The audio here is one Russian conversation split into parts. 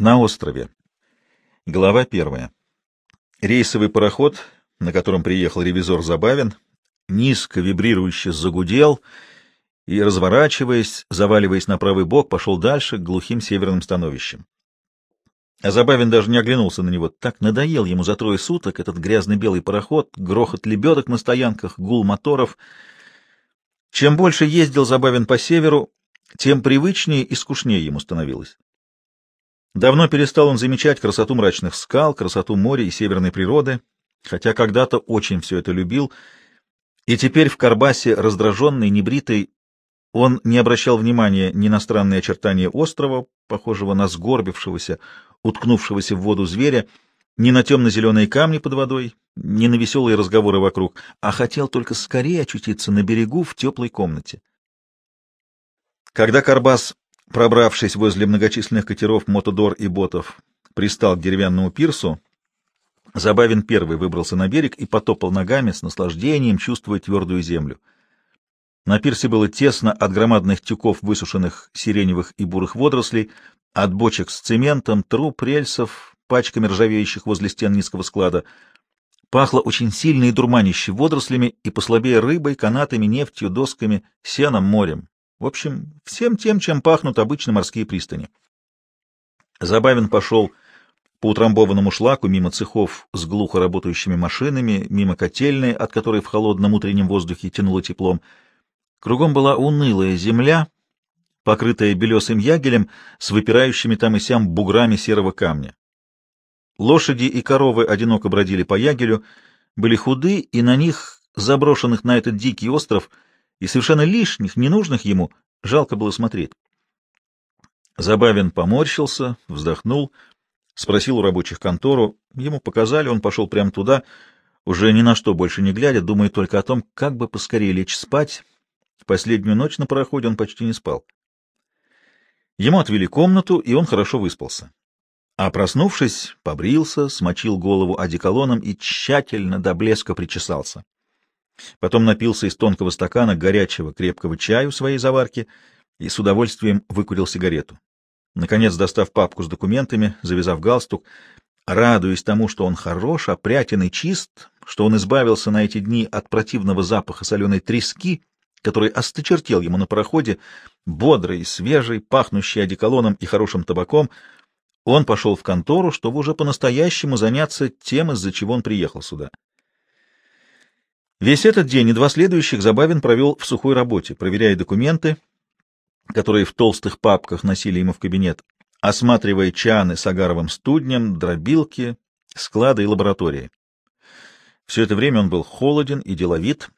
На острове. Глава первая. Рейсовый пароход, на котором приехал ревизор Забавин, низко вибрирующе загудел и, разворачиваясь, заваливаясь на правый бок, пошел дальше к глухим северным становищам. А Забавин даже не оглянулся на него. Так надоел ему за трое суток этот грязный белый пароход, грохот лебедок на стоянках, гул моторов. Чем больше ездил Забавин по северу, тем привычнее и скучнее ему становилось. Давно перестал он замечать красоту мрачных скал, красоту моря и северной природы, хотя когда-то очень все это любил, и теперь в Карбасе, раздраженный, небритый, он не обращал внимания ни на странные очертания острова, похожего на сгорбившегося, уткнувшегося в воду зверя, ни на темно-зеленые камни под водой, ни на веселые разговоры вокруг, а хотел только скорее очутиться на берегу в теплой комнате. Когда Карбас Пробравшись возле многочисленных катеров Мотодор и ботов, пристал к деревянному пирсу, Забавин первый выбрался на берег и потопал ногами с наслаждением, чувствуя твердую землю. На пирсе было тесно от громадных тюков высушенных сиреневых и бурых водорослей, от бочек с цементом, труб, рельсов, пачками ржавеющих возле стен низкого склада. Пахло очень сильно и дурманище водорослями и послабее рыбой, канатами, нефтью, досками, сеном, морем. В общем, всем тем, чем пахнут обычно морские пристани. Забавин пошел по утрамбованному шлаку мимо цехов с глухо работающими машинами, мимо котельной, от которой в холодном утреннем воздухе тянуло теплом. Кругом была унылая земля, покрытая белесым ягелем с выпирающими там и сям буграми серого камня. Лошади и коровы одиноко бродили по ягелю, были худы, и на них, заброшенных на этот дикий остров, — и совершенно лишних, ненужных ему, жалко было смотреть. Забавин поморщился, вздохнул, спросил у рабочих контору, ему показали, он пошел прямо туда, уже ни на что больше не глядя, думая только о том, как бы поскорее лечь спать. Последнюю ночь на пароходе он почти не спал. Ему отвели комнату, и он хорошо выспался. А проснувшись, побрился, смочил голову одеколоном и тщательно до блеска причесался. Потом напился из тонкого стакана горячего крепкого чаю своей заварки и с удовольствием выкурил сигарету. Наконец, достав папку с документами, завязав галстук, радуясь тому, что он хорош, опрятен и чист, что он избавился на эти дни от противного запаха соленой трески, который осточертел ему на пароходе, бодрый, свежий, пахнущий одеколоном и хорошим табаком, он пошел в контору, чтобы уже по-настоящему заняться тем, из-за чего он приехал сюда. Весь этот день и два следующих Забавин провел в сухой работе, проверяя документы, которые в толстых папках носили ему в кабинет, осматривая чаны с агаровым студнем, дробилки, склады и лаборатории. Все это время он был холоден и деловит,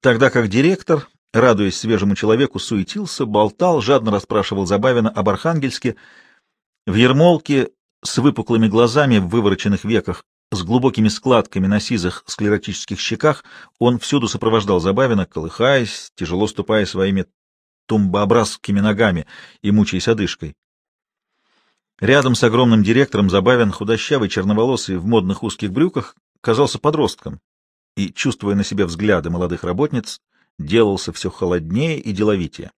тогда как директор, радуясь свежему человеку, суетился, болтал, жадно расспрашивал Забавина об Архангельске. В ермолке с выпуклыми глазами в вывороченных веках с глубокими складками на сизых склеротических щеках, он всюду сопровождал Забавина, колыхаясь, тяжело ступая своими тумбообразскими ногами и мучаясь одышкой. Рядом с огромным директором Забавин, худощавый, черноволосый, в модных узких брюках, казался подростком и, чувствуя на себе взгляды молодых работниц, делался все холоднее и деловитее.